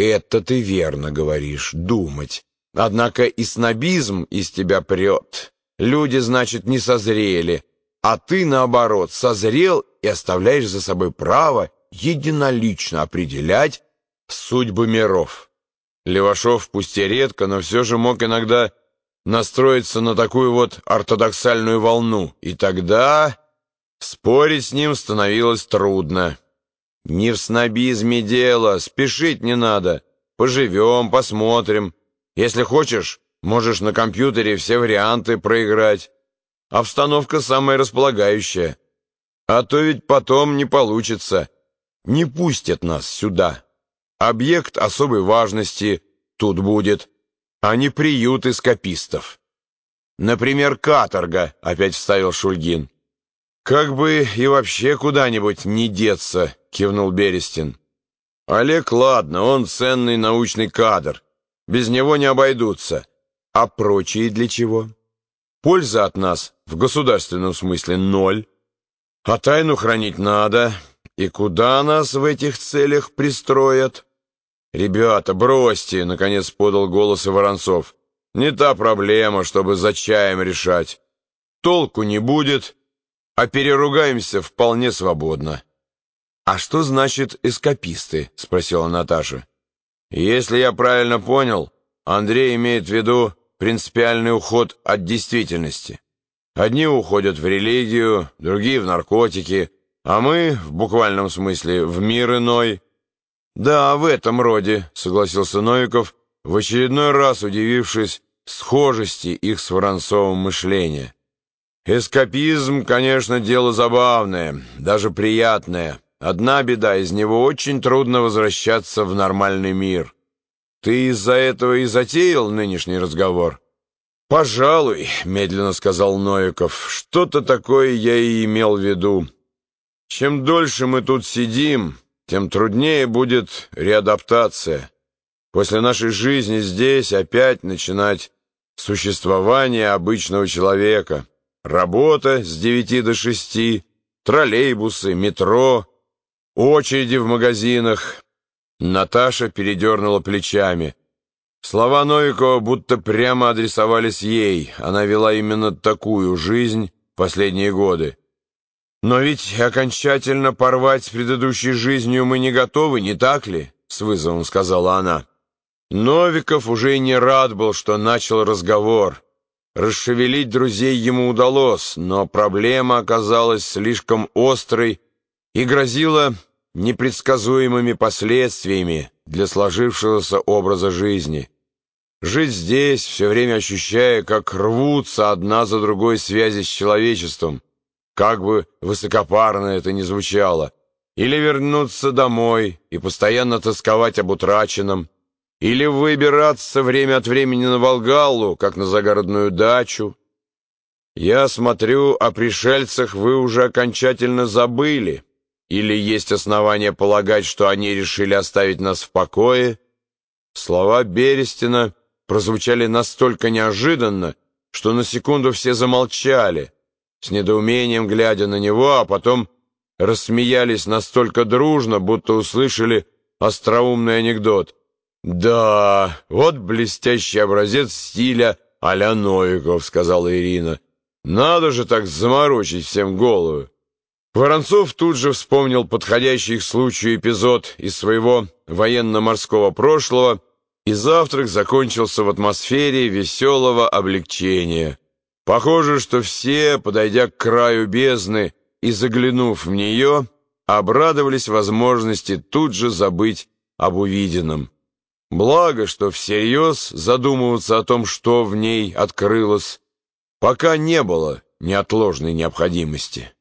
Это ты верно говоришь, думать. Однако и снобизм из тебя прет. Люди, значит, не созрели, а ты, наоборот, созрел и оставляешь за собой право единолично определять судьбы миров. Левашов, пусть и редко, но все же мог иногда настроиться на такую вот ортодоксальную волну, и тогда спорить с ним становилось трудно. Не в снобизме дело, спешить не надо. Поживем, посмотрим. Если хочешь, можешь на компьютере все варианты проиграть. Обстановка самая располагающая. А то ведь потом не получится. Не пустят нас сюда. Объект особой важности тут будет, а не приют эскапистов. Например, каторга, опять вставил Шульгин. Как бы и вообще куда-нибудь не деться, кивнул Берестин. Олег, ладно, он ценный научный кадр. Без него не обойдутся. А прочие для чего? Польза от нас в государственном смысле ноль. А тайну хранить надо. И куда нас в этих целях пристроят? «Ребята, бросьте!» — наконец подал голос и Воронцов. «Не та проблема, чтобы за чаем решать. Толку не будет, а переругаемся вполне свободно». «А что значит эскаписты?» — спросила Наташа. «Если я правильно понял, Андрей имеет в виду принципиальный уход от действительности. Одни уходят в религию, другие в наркотики, а мы, в буквальном смысле, в мир иной». «Да, в этом роде», — согласился Новиков, в очередной раз удивившись схожести их с Воронцовым мышления. «Эскапизм, конечно, дело забавное, даже приятное. Одна беда, из него очень трудно возвращаться в нормальный мир. Ты из-за этого и затеял нынешний разговор?» «Пожалуй», — медленно сказал Новиков, — «что-то такое я и имел в виду. Чем дольше мы тут сидим, тем труднее будет реадаптация. После нашей жизни здесь опять начинать существование обычного человека. Работа с девяти до шести, троллейбусы, метро, очереди в магазинах. Наташа передернула плечами. Слова Новикова будто прямо адресовались ей. Она вела именно такую жизнь последние годы. «Но ведь окончательно порвать с предыдущей жизнью мы не готовы, не так ли?» — с вызовом сказала она. Новиков уже не рад был, что начал разговор. Расшевелить друзей ему удалось, но проблема оказалась слишком острой и грозила непредсказуемыми последствиями для сложившегося образа жизни. Жить здесь, все время ощущая, как рвутся одна за другой связи с человечеством — как бы высокопарно это ни звучало, или вернуться домой и постоянно тосковать об утраченном, или выбираться время от времени на Волгалу, как на загородную дачу. Я смотрю, о пришельцах вы уже окончательно забыли, или есть основания полагать, что они решили оставить нас в покое. Слова Берестина прозвучали настолько неожиданно, что на секунду все замолчали — с недоумением глядя на него, а потом рассмеялись настолько дружно, будто услышали остроумный анекдот. «Да, вот блестящий образец стиля а-ля Новиков», — сказала Ирина. «Надо же так заморочить всем голову». Воронцов тут же вспомнил подходящий к случаю эпизод из своего военно-морского прошлого, и завтрак закончился в атмосфере веселого облегчения. Похоже, что все, подойдя к краю бездны и заглянув в нее, обрадовались возможности тут же забыть об увиденном. Благо, что всерьез задумываться о том, что в ней открылось, пока не было неотложной необходимости.